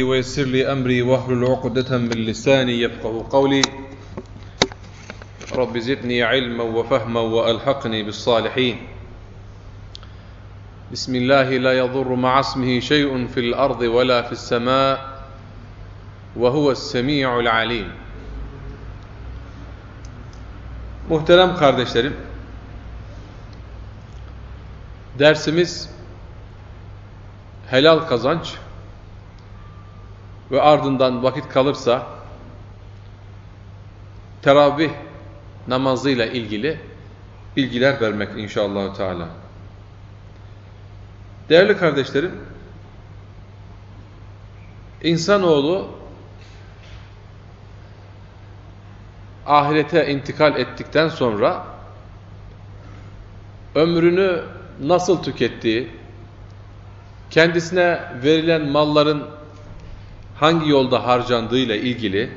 ويسر لي أمري واحلل عقدة من لساني يفقه قولي. رب زدني علما وفهما وألحقني بالصالحين. بسم الله لا يضر مع اسمه شيء في الأرض ولا في السماء وهو السميع العليم. Muhterem kardeşlerim, dersimiz helal kazanç ve ardından vakit kalırsa teravih namazıyla ilgili bilgiler vermek inşallah Teala. Değerli kardeşlerim, insanoğlu ahirete intikal ettikten sonra ömrünü nasıl tükettiği, kendisine verilen malların hangi yolda harcandığıyla ilgili,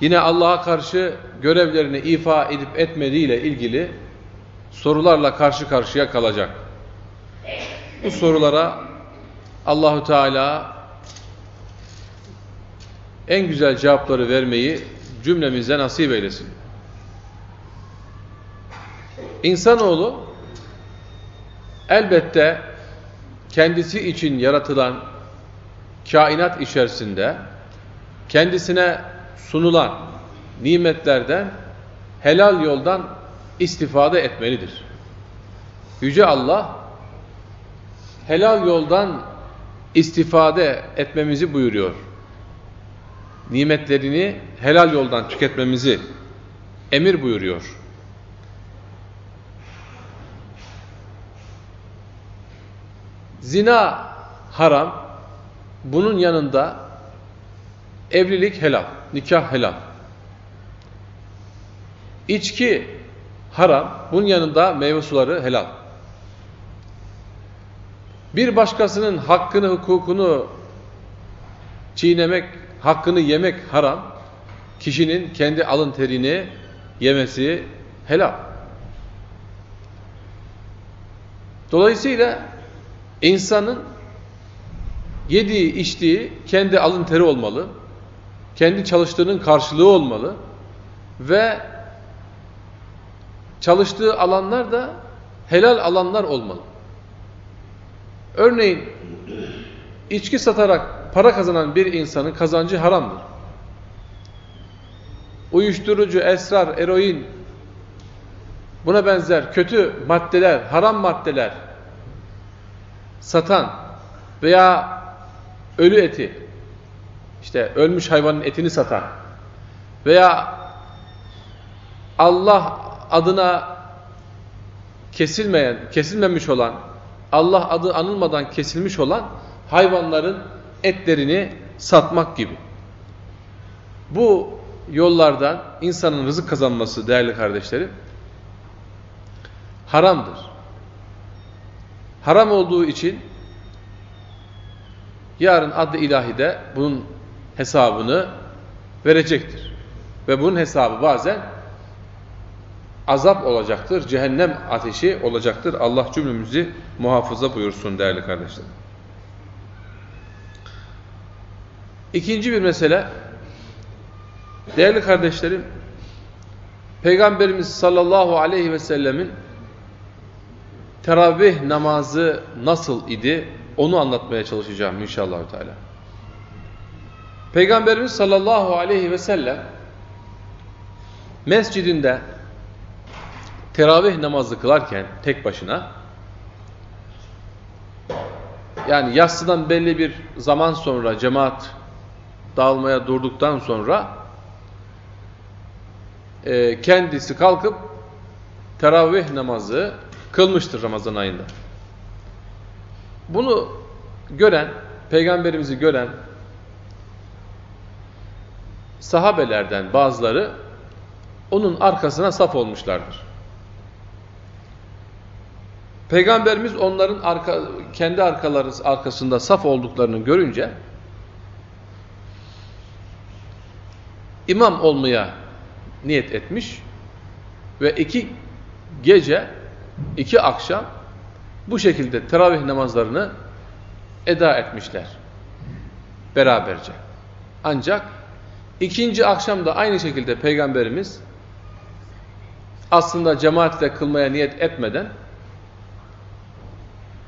yine Allah'a karşı görevlerini ifa edip etmediğiyle ilgili sorularla karşı karşıya kalacak. Bu sorulara Allahu Teala en güzel cevapları vermeyi cümlemize nasip eylesin. İnsanoğlu elbette kendisi için yaratılan kainat içerisinde kendisine sunulan nimetlerden helal yoldan istifade etmelidir. Yüce Allah helal yoldan istifade etmemizi buyuruyor. Nimetlerini helal yoldan tüketmemizi emir buyuruyor. Zina haram, bunun yanında evlilik helal, nikah helal. İçki haram, bunun yanında meyve suları helal. Bir başkasının hakkını, hukukunu çiğnemek, hakkını yemek haram. Kişinin kendi alın terini yemesi helal. Dolayısıyla insanın Yediği, içtiği kendi alın teri olmalı. Kendi çalıştığının karşılığı olmalı. Ve çalıştığı alanlar da helal alanlar olmalı. Örneğin içki satarak para kazanan bir insanın kazancı haramdır. Uyuşturucu, esrar, eroin buna benzer kötü maddeler, haram maddeler satan veya ölü eti, işte ölmüş hayvanın etini satan veya Allah adına kesilmeyen, kesilmemiş olan, Allah adı anılmadan kesilmiş olan hayvanların etlerini satmak gibi. Bu yollardan insanın rızık kazanması değerli kardeşlerim haramdır. Haram olduğu için yarın adı ilahide bunun hesabını verecektir. Ve bunun hesabı bazen azap olacaktır, cehennem ateşi olacaktır. Allah cümlemizi muhafaza buyursun değerli kardeşlerim. İkinci bir mesele, değerli kardeşlerim, Peygamberimiz sallallahu aleyhi ve sellemin teravih namazı nasıl idi onu anlatmaya çalışacağım inşallah Teala. Peygamberimiz sallallahu aleyhi ve sellem mescidinde teravih namazı kılarken tek başına yani yatsıdan belli bir zaman sonra cemaat dağılmaya durduktan sonra e, kendisi kalkıp teravih namazı kılmıştır Ramazan ayında. Bunu gören, peygamberimizi gören sahabelerden bazıları onun arkasına saf olmuşlardır. Peygamberimiz onların arka, kendi arkaları arkasında saf olduklarını görünce imam olmaya niyet etmiş ve iki gece, iki akşam bu şekilde teravih namazlarını eda etmişler. beraberce. Ancak ikinci akşamda aynı şekilde Peygamberimiz aslında cemaatle kılmaya niyet etmeden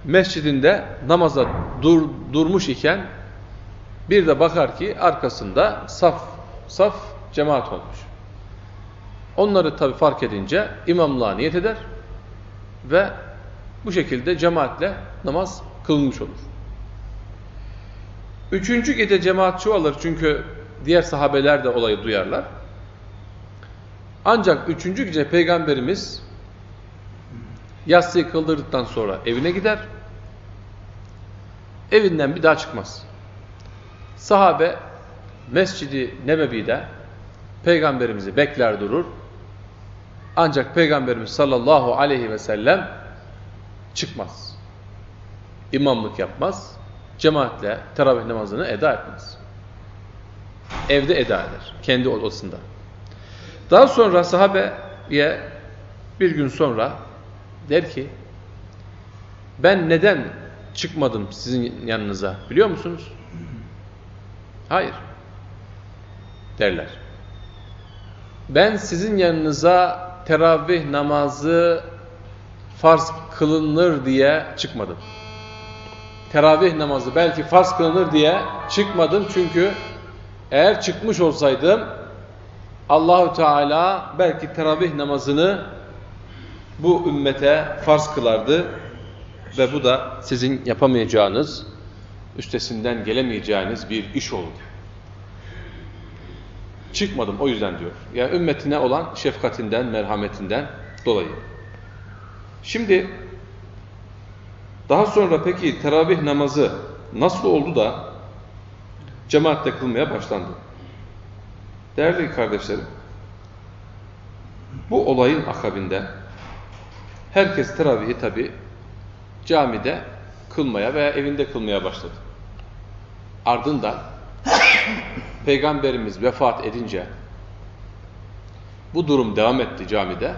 mescidinde namaza dur, durmuş iken bir de bakar ki arkasında saf saf cemaat olmuş. Onları tabi fark edince imamlığa niyet eder ve bu şekilde cemaatle namaz kılınmış olur. Üçüncü gece cemaat çoğalır çünkü diğer sahabeler de olayı duyarlar. Ancak üçüncü gece Peygamberimiz yatsıyı kıldırdıktan sonra evine gider. Evinden bir daha çıkmaz. Sahabe Mescidi Nebevi'de Peygamberimizi bekler durur. Ancak Peygamberimiz sallallahu aleyhi ve sellem çıkmaz. İmamlık yapmaz. Cemaatle teravih namazını eda etmez. Evde eda eder. Kendi odasında. Daha sonra sahabeye bir gün sonra der ki ben neden çıkmadım sizin yanınıza biliyor musunuz? Hayır. Derler. Ben sizin yanınıza teravih namazı farz kılınır diye çıkmadım. Teravih namazı belki farz kılınır diye çıkmadım çünkü eğer çıkmış olsaydım Allahu Teala belki teravih namazını bu ümmete farz kılardı ve bu da sizin yapamayacağınız, üstesinden gelemeyeceğiniz bir iş oldu. Çıkmadım o yüzden diyor. Yani ümmetine olan şefkatinden, merhametinden dolayı. Şimdi daha sonra peki teravih namazı nasıl oldu da cemaatle kılmaya başlandı? Değerli kardeşlerim, bu olayın akabinde herkes teravihi tabi camide kılmaya veya evinde kılmaya başladı. Ardından Peygamberimiz vefat edince bu durum devam etti camide.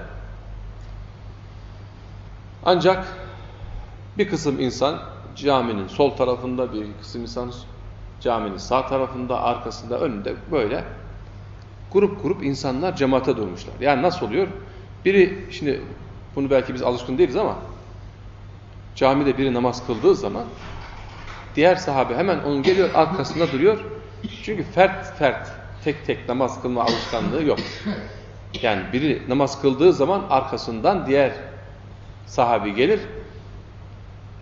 Ancak bir kısım insan caminin sol tarafında, bir kısım insan caminin sağ tarafında, arkasında, önünde böyle grup grup insanlar cemaate durmuşlar. Yani nasıl oluyor? Biri, şimdi bunu belki biz alışkın değiliz ama camide biri namaz kıldığı zaman diğer sahabe hemen onun geliyor arkasında duruyor. Çünkü fert fert tek tek namaz kılma alışkanlığı yok. Yani biri namaz kıldığı zaman arkasından diğer sahabi gelir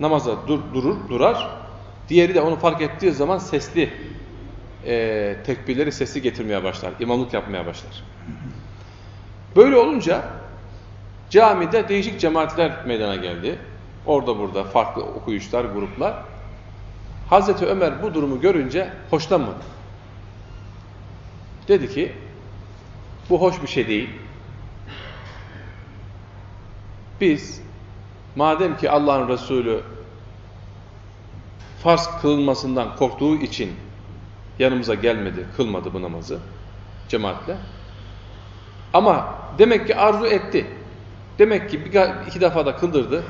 namaza dur, durur, durar. Diğeri de onu fark ettiği zaman sesli e, tekbirleri sesli getirmeye başlar. İmamlık yapmaya başlar. Böyle olunca camide değişik cemaatler meydana geldi. Orada burada farklı okuyuşlar, gruplar. Hazreti Ömer bu durumu görünce hoşlanmadı. Dedi ki bu hoş bir şey değil. Biz madem ki Allah'ın Resulü farz kılınmasından korktuğu için yanımıza gelmedi, kılmadı bu namazı cemaatle. Ama demek ki arzu etti. Demek ki bir, iki defa da kıldırdı.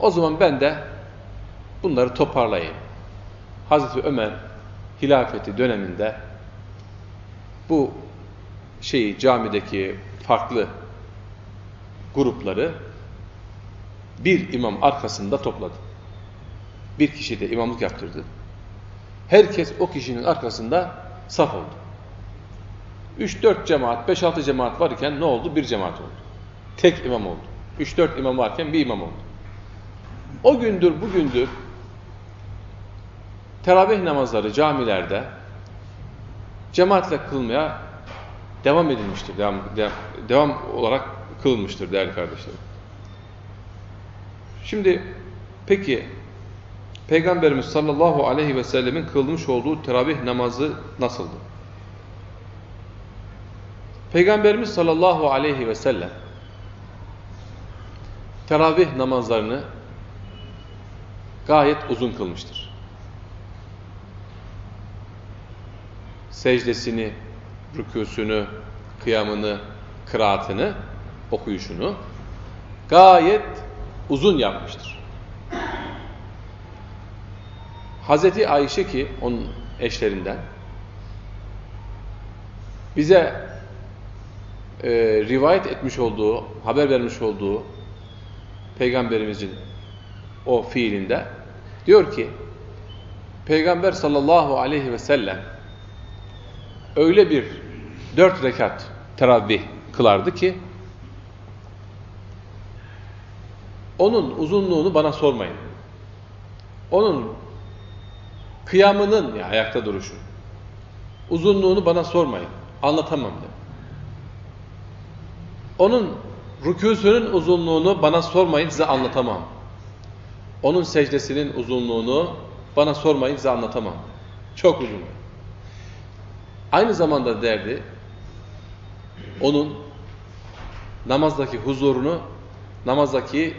O zaman ben de bunları toparlayayım. Hazreti Ömer hilafeti döneminde bu şeyi camideki farklı grupları bir imam arkasında topladı. Bir kişi de imamlık yaptırdı. Herkes o kişinin arkasında saf oldu. 3-4 cemaat, 5-6 cemaat varken ne oldu? Bir cemaat oldu. Tek imam oldu. 3-4 imam varken bir imam oldu. O gündür, bugündür teravih namazları camilerde cemaatle kılmaya devam edilmiştir. Devam, devam, olarak kılınmıştır değerli kardeşlerim. Şimdi peki Peygamberimiz sallallahu aleyhi ve sellemin kılmış olduğu teravih namazı nasıldı? Peygamberimiz sallallahu aleyhi ve sellem teravih namazlarını gayet uzun kılmıştır. Secdesini, rükûsünü, kıyamını, kıraatını, okuyuşunu gayet uzun yapmıştır. Hazreti Ayşe ki onun eşlerinden bize e, rivayet etmiş olduğu, haber vermiş olduğu Peygamberimizin o fiilinde diyor ki Peygamber sallallahu aleyhi ve sellem öyle bir dört rekat teravih kılardı ki onun uzunluğunu bana sormayın. Onun kıyamının ya ayakta duruşu uzunluğunu bana sormayın. Anlatamam dedi. Onun rükûsünün uzunluğunu bana sormayın size anlatamam. Onun secdesinin uzunluğunu bana sormayın size anlatamam. Çok uzun. Aynı zamanda derdi, onun namazdaki huzurunu, namazdaki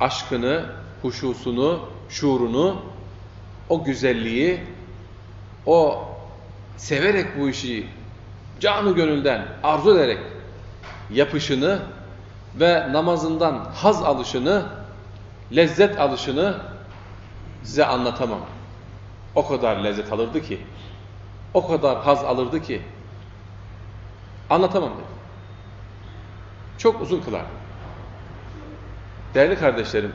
aşkını, huşusunu, şuurunu, o güzelliği, o severek bu işi canı gönülden arzu ederek yapışını ve namazından haz alışını, lezzet alışını size anlatamam. O kadar lezzet alırdı ki, o kadar haz alırdı ki anlatamam dedi. Çok uzun kılar. Değerli kardeşlerim,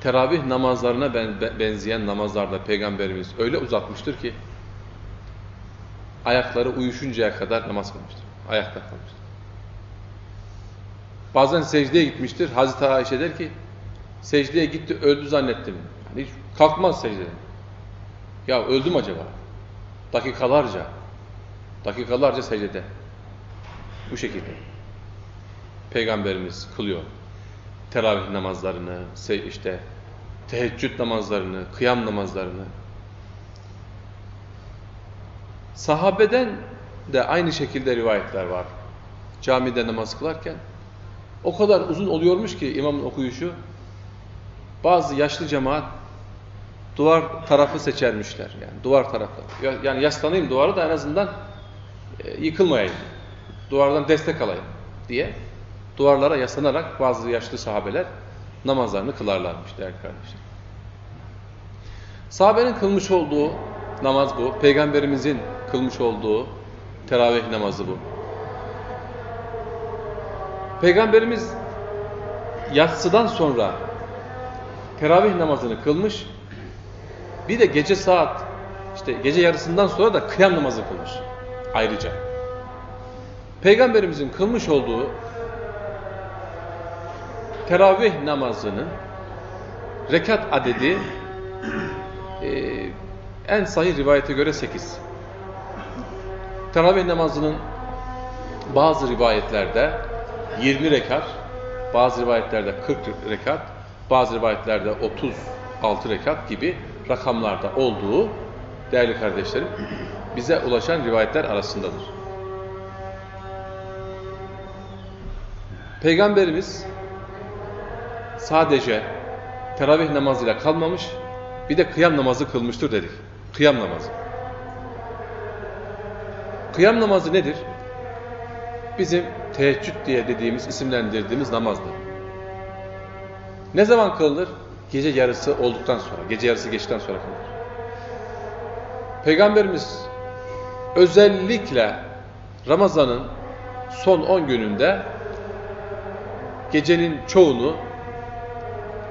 teravih namazlarına benzeyen namazlarda Peygamberimiz öyle uzatmıştır ki ayakları uyuşuncaya kadar namaz kılmıştır. Ayakta kalmıştır. Bazen secdeye gitmiştir. Hazreti Ayşe der ki secdeye gitti öldü zannettim. Yani hiç kalkmaz secdeden. Ya öldüm acaba? Dakikalarca dakikalarca secdede. Bu şekilde. Peygamberimiz kılıyor. Teravih namazlarını, işte teheccüd namazlarını, kıyam namazlarını. Sahabeden de aynı şekilde rivayetler var. Camide namaz kılarken o kadar uzun oluyormuş ki imamın okuyuşu bazı yaşlı cemaat duvar tarafı seçermişler. Yani duvar tarafı. Yani yaslanayım duvarı da en azından e, yıkılmayayım. Duvardan destek alayım diye duvarlara yaslanarak bazı yaşlı sahabeler namazlarını kılarlarmış değerli kardeşler. Sahabenin kılmış olduğu namaz bu. Peygamberimizin kılmış olduğu teravih namazı bu. Peygamberimiz yatsıdan sonra teravih namazını kılmış. Bir de gece saat işte gece yarısından sonra da kıyam namazı kılmış. Ayrıca. Peygamberimizin kılmış olduğu teravih namazının rekat adedi e, en sahih rivayete göre 8. Teravih namazının bazı rivayetlerde 20 rekat, bazı rivayetlerde 40 rekat, bazı rivayetlerde 36 rekat gibi rakamlarda olduğu değerli kardeşlerim bize ulaşan rivayetler arasındadır. Peygamberimiz sadece teravih namazıyla kalmamış, bir de kıyam namazı kılmıştır dedik. Kıyam namazı. Kıyam namazı nedir? Bizim teheccüd diye dediğimiz, isimlendirdiğimiz namazdır. Ne zaman kılınır? Gece yarısı olduktan sonra, gece yarısı geçtikten sonra kılınır. Peygamberimiz özellikle Ramazan'ın son 10 gününde gecenin çoğunu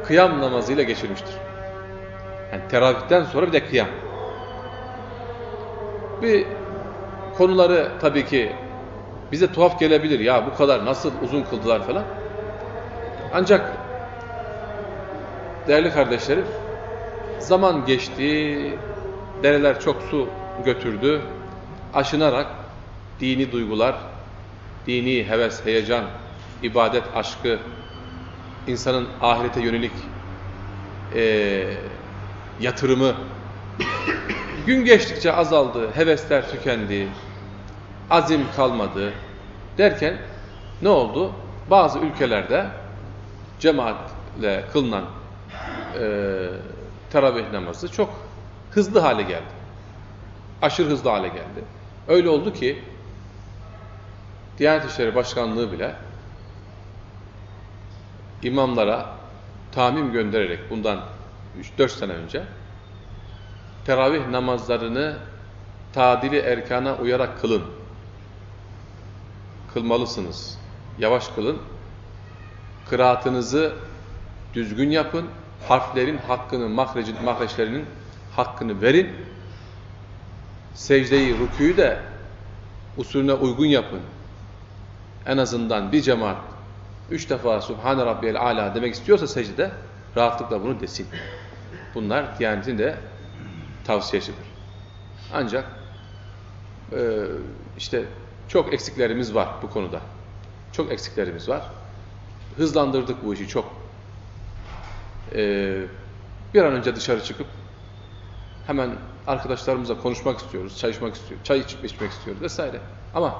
kıyam namazıyla geçirmiştir. Yani teravihten sonra bir de kıyam. Bir konuları tabii ki bize tuhaf gelebilir. Ya bu kadar nasıl uzun kıldılar falan. Ancak değerli kardeşlerim zaman geçti, dereler çok su götürdü. Aşınarak dini duygular, dini heves, heyecan, ibadet aşkı, insanın ahirete yönelik e, yatırımı gün geçtikçe azaldı, hevesler tükendi, azim kalmadı derken ne oldu? Bazı ülkelerde cemaatle kılınan e, teravih namazı çok hızlı hale geldi. Aşırı hızlı hale geldi. Öyle oldu ki Diyanet İşleri Başkanlığı bile imamlara tamim göndererek bundan 3-4 sene önce teravih namazlarını tadili erkana uyarak kılın. Kılmalısınız. Yavaş kılın. Kıraatınızı düzgün yapın. Harflerin hakkını, mahrecin, mahreçlerinin hakkını verin. Secdeyi, rüküyü de usulüne uygun yapın. En azından bir cemaat üç defa Subhane Rabbiyel Ala demek istiyorsa secdede rahatlıkla bunu desin. Bunlar Diyanet'in de tavsiyesidir. Ancak e, işte çok eksiklerimiz var bu konuda. Çok eksiklerimiz var. Hızlandırdık bu işi çok. E, bir an önce dışarı çıkıp hemen arkadaşlarımızla konuşmak istiyoruz, çay istiyoruz, çay içmek istiyoruz vesaire. Ama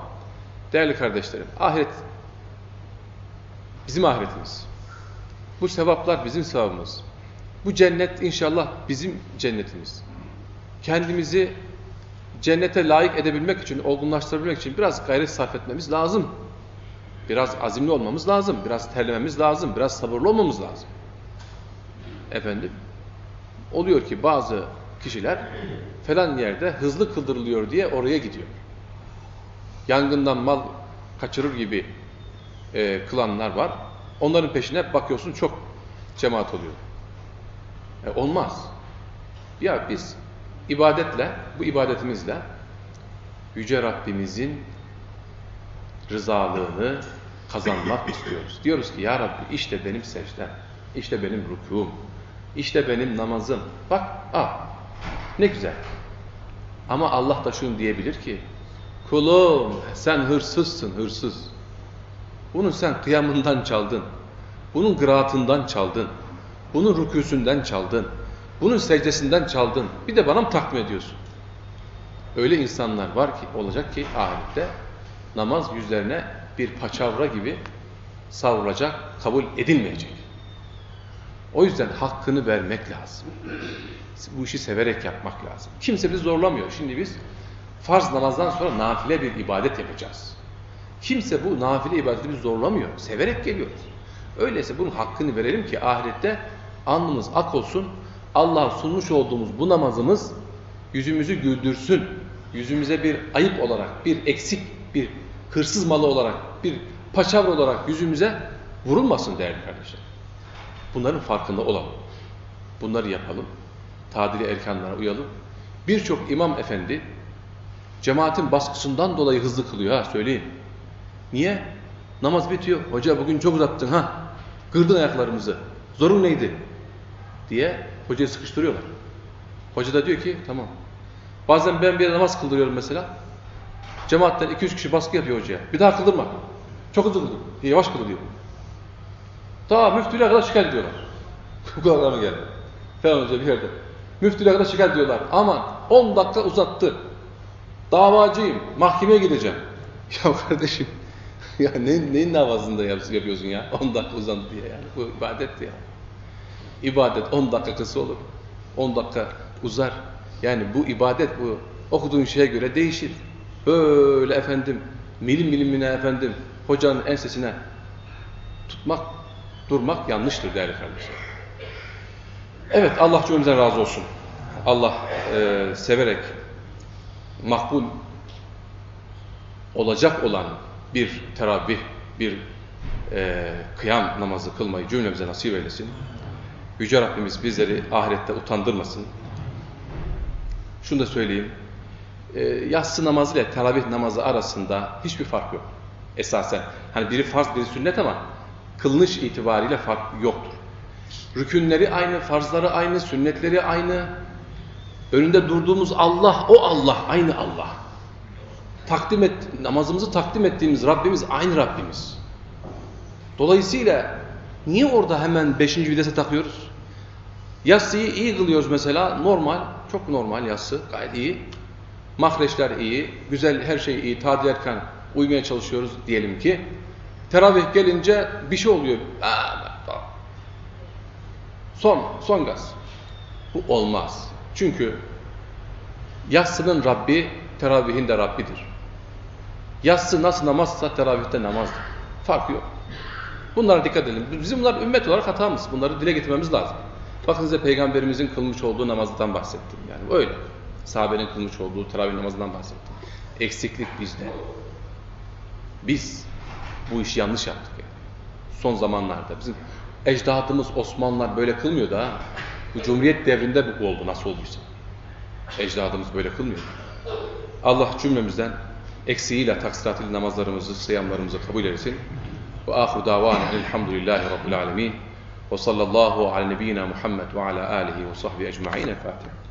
değerli kardeşlerim, ahiret bizim ahiretimiz. Bu sevaplar bizim sevabımız. Bu cennet inşallah bizim cennetimiz. Kendimizi cennete layık edebilmek için, olgunlaştırabilmek için biraz gayret sarf etmemiz lazım. Biraz azimli olmamız lazım, biraz terlememiz lazım, biraz sabırlı olmamız lazım. Efendim, oluyor ki bazı kişiler falan yerde hızlı kıldırılıyor diye oraya gidiyor. Yangından mal kaçırır gibi e, kılanlar var. Onların peşine bakıyorsun çok cemaat oluyor. E, olmaz. Ya biz ibadetle, bu ibadetimizle Yüce Rabbimizin rızalığını kazanmak istiyoruz. Diyoruz ki ya Rabbi işte benim secdem, işte benim rükûm, işte benim namazım. Bak, ah ne güzel. Ama Allah da şunu diyebilir ki kulum sen hırsızsın hırsız. Bunu sen kıyamından çaldın. Bunun kıraatından çaldın. Bunun rükûsünden çaldın. Bunun secdesinden çaldın. Bir de bana mı takdim ediyorsun? Öyle insanlar var ki olacak ki ahirette namaz yüzlerine bir paçavra gibi savrulacak, kabul edilmeyecek. O yüzden hakkını vermek lazım. Bu işi severek yapmak lazım. Kimse bizi zorlamıyor. Şimdi biz farz namazdan sonra nafile bir ibadet yapacağız. Kimse bu nafile ibadeti bizi zorlamıyor. Severek geliyoruz. Öyleyse bunun hakkını verelim ki ahirette alnımız ak olsun. Allah'a sunmuş olduğumuz bu namazımız yüzümüzü güldürsün. Yüzümüze bir ayıp olarak, bir eksik, bir hırsız malı olarak, bir paçavra olarak yüzümüze vurulmasın değerli kardeşler. Bunların farkında olalım. Bunları yapalım. Tadili erkanlara uyalım. Birçok imam efendi cemaatin baskısından dolayı hızlı kılıyor ha söyleyeyim. Niye? Namaz bitiyor. Hoca bugün çok uzattın ha. Kırdın ayaklarımızı. Zorun neydi? Diye hocayı sıkıştırıyorlar. Hoca da diyor ki tamam. Bazen ben bir namaz kıldırıyorum mesela. Cemaatten 2-3 kişi baskı yapıyor hocaya. Bir daha kıldırma. Çok hızlı kıldır. Yavaş kıldır diyor. Ta müftülüğe kadar şikayet ediyorlar. Kulaklarına geldi. Falan hoca bir yerde. Müftülüğe kadar şikayet ediyorlar. Aman 10 dakika uzattı. Davacıyım. Mahkemeye gideceğim. Ya kardeşim ya ne, neyin davasında yapıyorsun ya? 10 dakika uzandı diye yani. Bu ibadet ya. İbadet 10 dakika kısa olur. 10 dakika uzar. Yani bu ibadet bu okuduğun şeye göre değişir. Böyle efendim milim milimine efendim hocanın ensesine tutmak, durmak yanlıştır değerli kardeşler. Evet Allah cümlemizden razı olsun. Allah e, severek makbul olacak olan bir teravih, bir e, kıyam namazı kılmayı cümlemize nasip eylesin. Yüce Rabbimiz bizleri ahirette utandırmasın. Şunu da söyleyeyim. E, yatsı namazı ile teravih namazı arasında hiçbir fark yok. Esasen. Hani biri farz biri sünnet ama kılınış itibariyle fark yoktur. Rükünleri aynı, farzları aynı, sünnetleri aynı. Önünde durduğumuz Allah, o Allah, aynı Allah. Takdim et, namazımızı takdim ettiğimiz Rabbimiz aynı Rabbimiz. Dolayısıyla niye orada hemen beşinci vitese takıyoruz? Yassıyı iyi kılıyoruz mesela, normal, çok normal yassı, gayet iyi. Mahreçler iyi, güzel her şey iyi, tadil erken uymaya çalışıyoruz diyelim ki. Teravih gelince bir şey oluyor. Son, son gaz. Bu olmaz. Çünkü yassının Rabbi, teravihin de Rabbidir. Yatsı nasıl namazsa teravihte namazdır. Fark yok. Bunlara dikkat edelim. Bizim bunlar ümmet olarak hatamız. Bunları dile getirmemiz lazım. Bakın size peygamberimizin kılmış olduğu namazdan bahsettim. Yani öyle. Sahabenin kılmış olduğu teravih namazından bahsettim. Eksiklik bizde. Biz bu işi yanlış yaptık. Yani. Son zamanlarda bizim ecdadımız Osmanlılar böyle kılmıyordu ha. Bu Cumhuriyet devrinde bu oldu nasıl olduysa. Ecdadımız böyle kılmıyor. Allah cümlemizden eksiğiyle taksiratıyla namazlarımızı, sıyamlarımızı kabul etsin. Ve ahu davana elhamdülillahi rabbil alemin. Ve sallallahu ala nebiyyina Muhammed ve ala alihi ve sahbihi ecma'in. Fatiha.